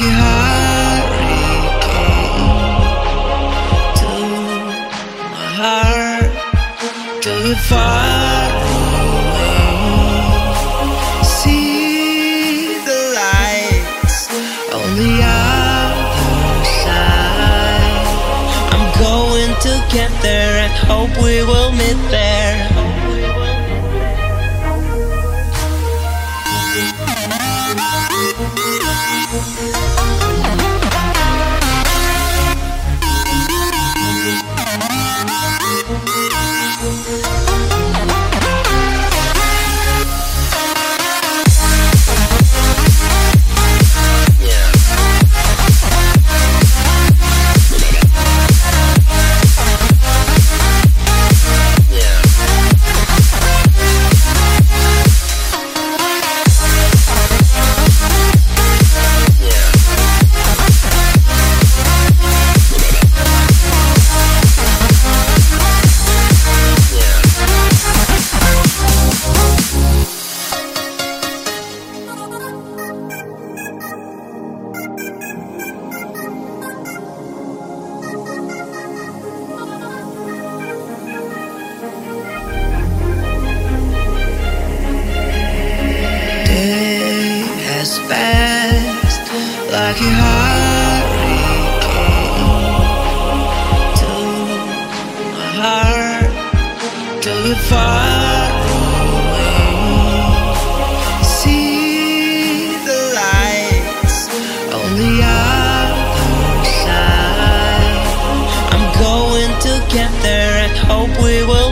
rocky my heart the. See the lights on the side. I'm going to get there and hope we will meet there. Passed like a hurricane to my heart, till it far away. See the lights the. I'm going to get there and hope we will